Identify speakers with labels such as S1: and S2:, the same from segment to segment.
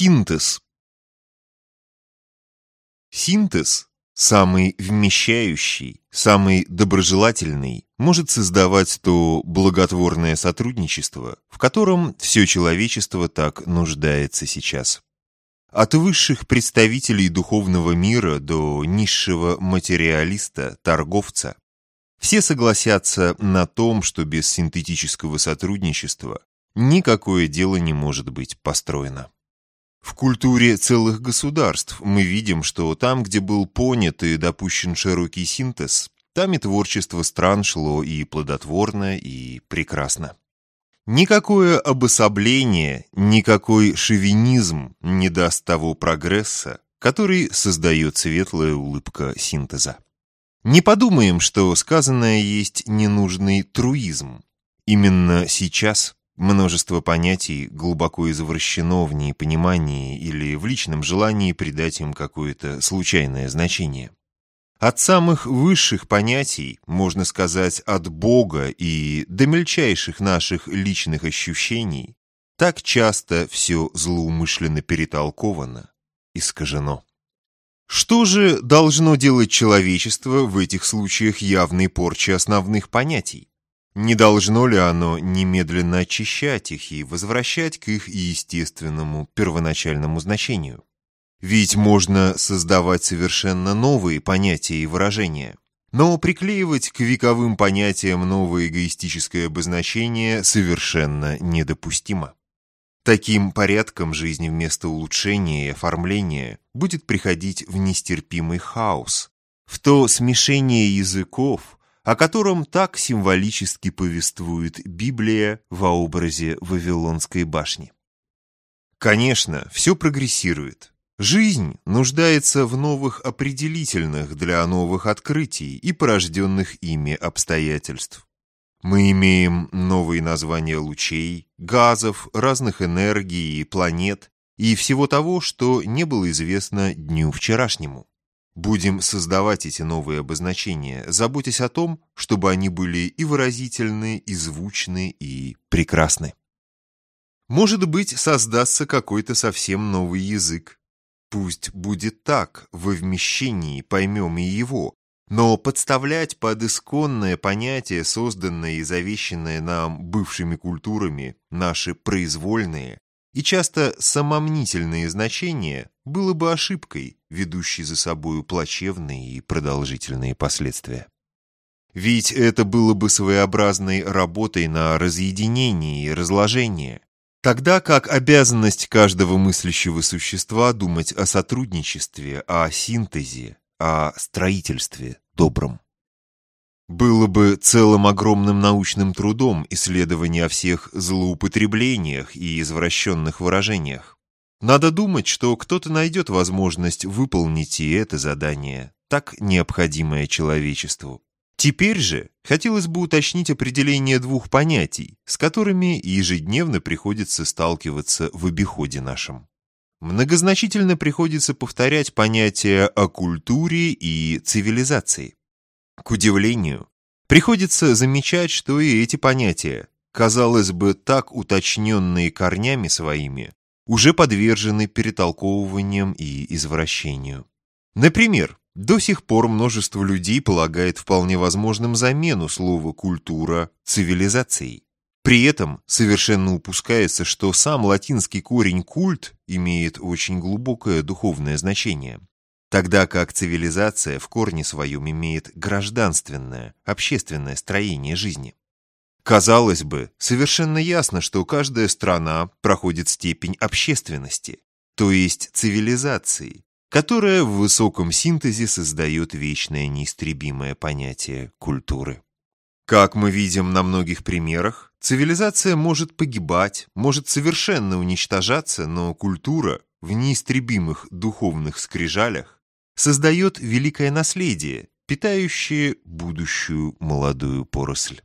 S1: Синтез Синтез, самый вмещающий, самый доброжелательный, может создавать то благотворное сотрудничество, в котором все человечество так нуждается сейчас. От высших представителей духовного мира до низшего материалиста, торговца. Все согласятся на том, что без синтетического сотрудничества никакое дело не может быть построено. В культуре целых государств мы видим, что там, где был понят и допущен широкий синтез, там и творчество стран шло и плодотворно, и прекрасно. Никакое обособление, никакой шовинизм не даст того прогресса, который создает светлая улыбка синтеза. Не подумаем, что сказанное есть ненужный труизм. Именно сейчас Множество понятий глубоко извращено в непонимании или в личном желании придать им какое-то случайное значение. От самых высших понятий, можно сказать, от Бога и до мельчайших наших личных ощущений, так часто все злоумышленно перетолковано, искажено. Что же должно делать человечество в этих случаях явной порчи основных понятий? Не должно ли оно немедленно очищать их и возвращать к их естественному первоначальному значению? Ведь можно создавать совершенно новые понятия и выражения. Но приклеивать к вековым понятиям новое эгоистическое обозначение совершенно недопустимо. Таким порядком жизни вместо улучшения и оформления будет приходить в нестерпимый хаос, в то смешение языков, о котором так символически повествует Библия во образе Вавилонской башни. Конечно, все прогрессирует. Жизнь нуждается в новых определительных для новых открытий и порожденных ими обстоятельств. Мы имеем новые названия лучей, газов, разных энергий планет и всего того, что не было известно дню вчерашнему. Будем создавать эти новые обозначения, заботясь о том, чтобы они были и выразительны, и звучны, и прекрасны. Может быть, создастся какой-то совсем новый язык. Пусть будет так, во вмещении поймем и его, но подставлять под исконное понятие, созданное и завещанное нам бывшими культурами, наши произвольные, и часто самомнительные значения было бы ошибкой, ведущей за собою плачевные и продолжительные последствия. Ведь это было бы своеобразной работой на разъединение и разложение, тогда как обязанность каждого мыслящего существа думать о сотрудничестве, о синтезе, о строительстве добром. Было бы целым огромным научным трудом исследование о всех злоупотреблениях и извращенных выражениях. Надо думать, что кто-то найдет возможность выполнить и это задание, так необходимое человечеству. Теперь же хотелось бы уточнить определение двух понятий, с которыми ежедневно приходится сталкиваться в обиходе нашем. Многозначительно приходится повторять понятия о культуре и цивилизации. К удивлению, приходится замечать, что и эти понятия, казалось бы, так уточненные корнями своими, уже подвержены перетолковываниям и извращению. Например, до сих пор множество людей полагает вполне возможным замену слова «культура» цивилизацией. При этом совершенно упускается, что сам латинский корень «культ» имеет очень глубокое духовное значение тогда как цивилизация в корне своем имеет гражданственное, общественное строение жизни. Казалось бы, совершенно ясно, что каждая страна проходит степень общественности, то есть цивилизации, которая в высоком синтезе создает вечное неистребимое понятие культуры. Как мы видим на многих примерах, цивилизация может погибать, может совершенно уничтожаться, но культура в неистребимых духовных скрижалях создает великое наследие, питающее будущую молодую поросль.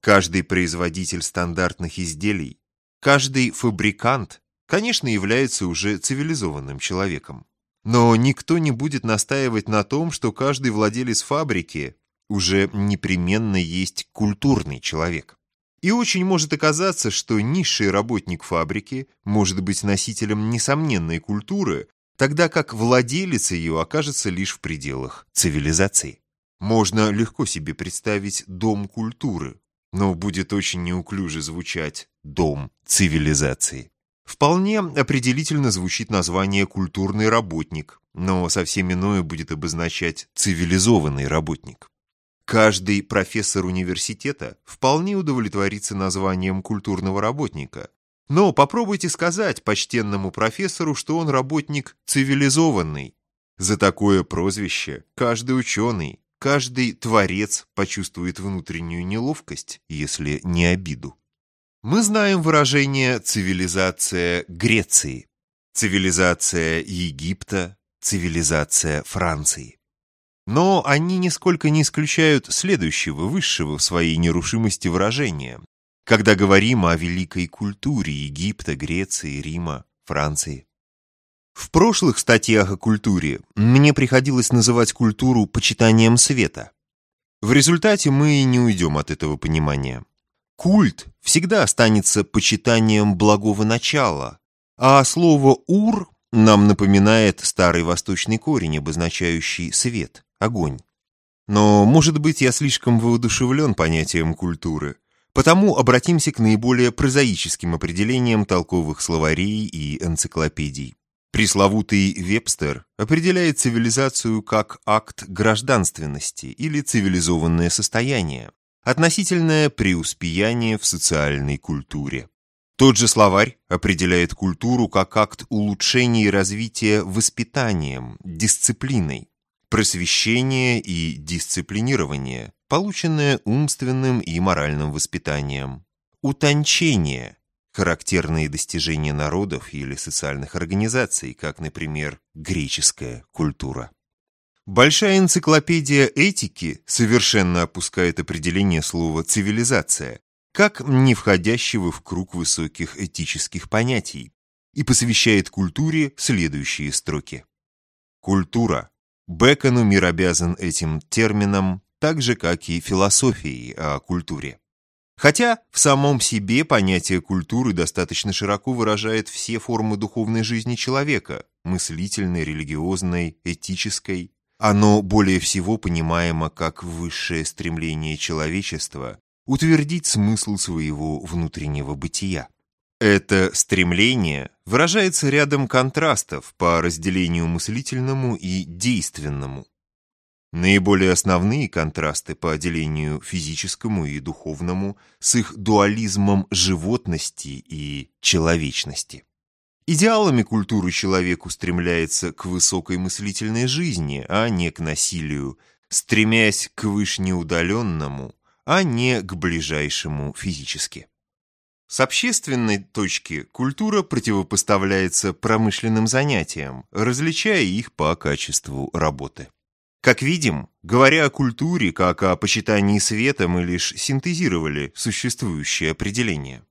S1: Каждый производитель стандартных изделий, каждый фабрикант, конечно, является уже цивилизованным человеком. Но никто не будет настаивать на том, что каждый владелец фабрики уже непременно есть культурный человек. И очень может оказаться, что низший работник фабрики может быть носителем несомненной культуры, тогда как владелец ее окажется лишь в пределах цивилизации. Можно легко себе представить дом культуры, но будет очень неуклюже звучать «дом цивилизации». Вполне определительно звучит название «культурный работник», но совсем иное будет обозначать «цивилизованный работник». Каждый профессор университета вполне удовлетворится названием культурного работника. Но попробуйте сказать почтенному профессору, что он работник цивилизованный. За такое прозвище каждый ученый, каждый творец почувствует внутреннюю неловкость, если не обиду. Мы знаем выражение «цивилизация Греции», «цивилизация Египта», «цивилизация Франции». Но они нисколько не исключают следующего, высшего в своей нерушимости выражения, когда говорим о великой культуре Египта, Греции, Рима, Франции. В прошлых статьях о культуре мне приходилось называть культуру почитанием света. В результате мы не уйдем от этого понимания. Культ всегда останется почитанием благого начала, а слово «ур» нам напоминает старый восточный корень, обозначающий свет огонь. Но, может быть, я слишком воодушевлен понятием культуры, потому обратимся к наиболее прозаическим определениям толковых словарей и энциклопедий. Пресловутый Вебстер определяет цивилизацию как акт гражданственности или цивилизованное состояние, относительное преуспеяние в социальной культуре. Тот же словарь определяет культуру как акт улучшения и развития воспитанием, дисциплиной, просвещение и дисциплинирование, полученное умственным и моральным воспитанием, утончение, характерные достижения народов или социальных организаций, как, например, греческая культура. Большая энциклопедия этики совершенно опускает определение слова «цивилизация», как не входящего в круг высоких этических понятий, и посвящает культуре следующие строки. Культура Бекону мир обязан этим термином, так же, как и философией о культуре. Хотя в самом себе понятие культуры достаточно широко выражает все формы духовной жизни человека, мыслительной, религиозной, этической. Оно более всего понимаемо как высшее стремление человечества утвердить смысл своего внутреннего бытия. Это стремление выражается рядом контрастов по разделению мыслительному и действенному. Наиболее основные контрасты по отделению физическому и духовному с их дуализмом животности и человечности. Идеалами культуры человек устремляется к высокой мыслительной жизни, а не к насилию, стремясь к вышнеудаленному, а не к ближайшему физически. С общественной точки культура противопоставляется промышленным занятиям, различая их по качеству работы. Как видим, говоря о культуре, как о почитании света, мы лишь синтезировали существующее определение.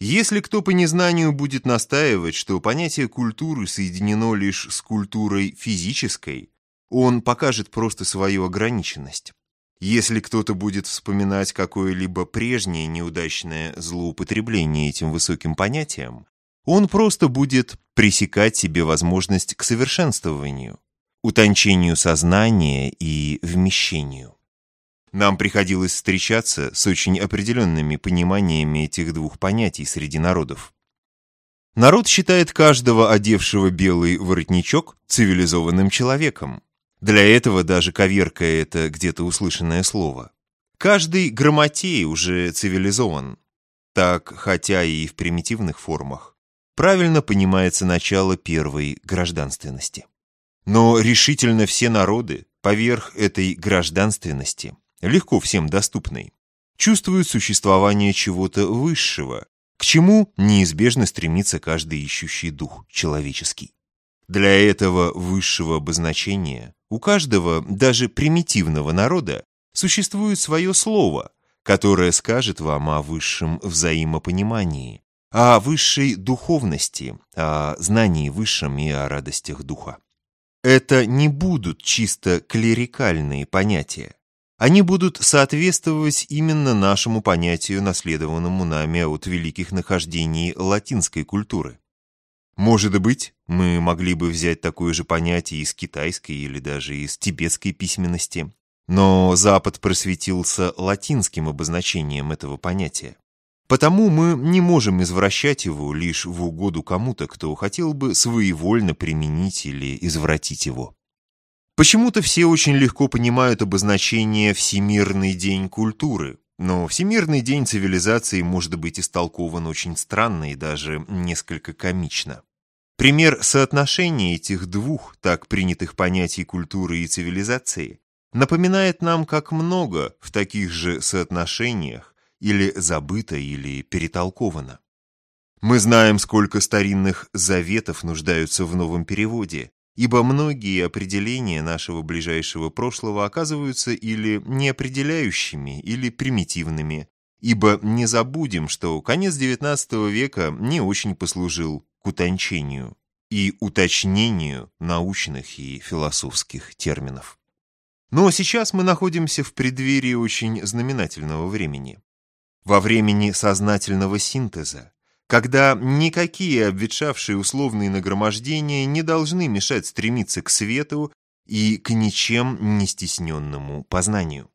S1: Если кто по незнанию будет настаивать, что понятие культуры соединено лишь с культурой физической, он покажет просто свою ограниченность. Если кто-то будет вспоминать какое-либо прежнее неудачное злоупотребление этим высоким понятием, он просто будет пресекать себе возможность к совершенствованию, утончению сознания и вмещению. Нам приходилось встречаться с очень определенными пониманиями этих двух понятий среди народов. Народ считает каждого одевшего белый воротничок цивилизованным человеком, для этого даже коверкая это где-то услышанное слово. Каждый грамотей уже цивилизован. Так, хотя и в примитивных формах, правильно понимается начало первой гражданственности. Но решительно все народы, поверх этой гражданственности, легко всем доступной, чувствуют существование чего-то высшего, к чему неизбежно стремится каждый ищущий дух человеческий. Для этого высшего обозначения у каждого, даже примитивного народа, существует свое слово, которое скажет вам о высшем взаимопонимании, о высшей духовности, о знании высшем и о радостях духа. Это не будут чисто клерикальные понятия. они будут соответствовать именно нашему понятию, наследованному нами от великих нахождений латинской культуры. Может быть, мы могли бы взять такое же понятие из китайской или даже из тибетской письменности, но Запад просветился латинским обозначением этого понятия. Потому мы не можем извращать его лишь в угоду кому-то, кто хотел бы своевольно применить или извратить его. Почему-то все очень легко понимают обозначение «Всемирный день культуры», но Всемирный день цивилизации может быть истолкован очень странно и даже несколько комично. Пример соотношения этих двух так принятых понятий культуры и цивилизации напоминает нам, как много в таких же соотношениях или забыто, или перетолковано. Мы знаем, сколько старинных заветов нуждаются в новом переводе, ибо многие определения нашего ближайшего прошлого оказываются или неопределяющими, или примитивными, ибо не забудем, что конец XIX века не очень послужил к утончению и уточнению научных и философских терминов. Но сейчас мы находимся в преддверии очень знаменательного времени. Во времени сознательного синтеза, когда никакие обветшавшие условные нагромождения не должны мешать стремиться к свету и к ничем не стесненному познанию.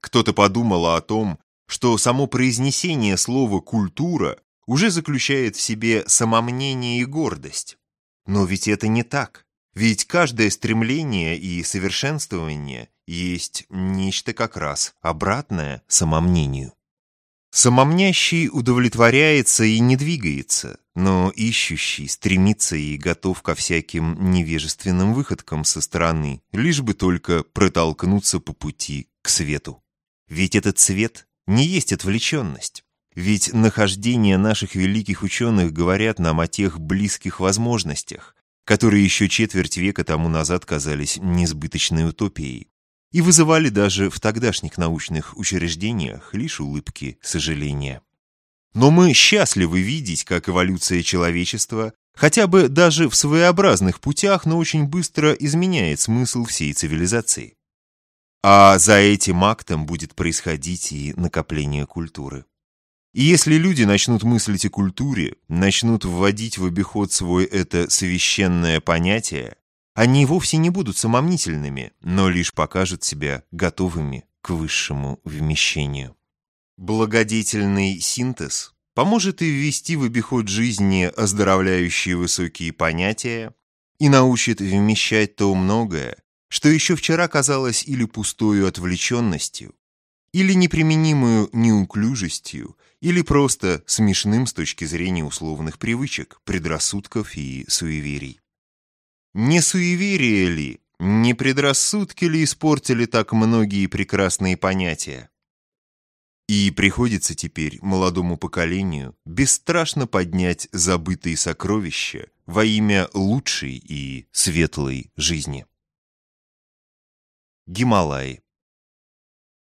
S1: Кто-то подумал о том, что само произнесение слова «культура» уже заключает в себе самомнение и гордость. Но ведь это не так. Ведь каждое стремление и совершенствование есть нечто как раз обратное самомнению. Самомнящий удовлетворяется и не двигается, но ищущий стремится и готов ко всяким невежественным выходкам со стороны, лишь бы только протолкнуться по пути к свету. Ведь этот свет не есть отвлеченность. Ведь нахождение наших великих ученых говорят нам о тех близких возможностях, которые еще четверть века тому назад казались несбыточной утопией и вызывали даже в тогдашних научных учреждениях лишь улыбки сожаления. Но мы счастливы видеть, как эволюция человечества, хотя бы даже в своеобразных путях, но очень быстро изменяет смысл всей цивилизации. А за этим актом будет происходить и накопление культуры. И если люди начнут мыслить о культуре, начнут вводить в обиход свой это священное понятие, они вовсе не будут самомнительными, но лишь покажут себя готовыми к высшему вмещению. Благодетельный синтез поможет и ввести в обиход жизни оздоровляющие высокие понятия и научит вмещать то многое, что еще вчера казалось или пустою отвлеченностью, или неприменимую неуклюжестью, или просто смешным с точки зрения условных привычек, предрассудков и суеверий. Не суеверие ли, не предрассудки ли испортили так многие прекрасные понятия? И приходится теперь молодому поколению бесстрашно поднять забытые сокровища во имя лучшей и светлой жизни. Гималаи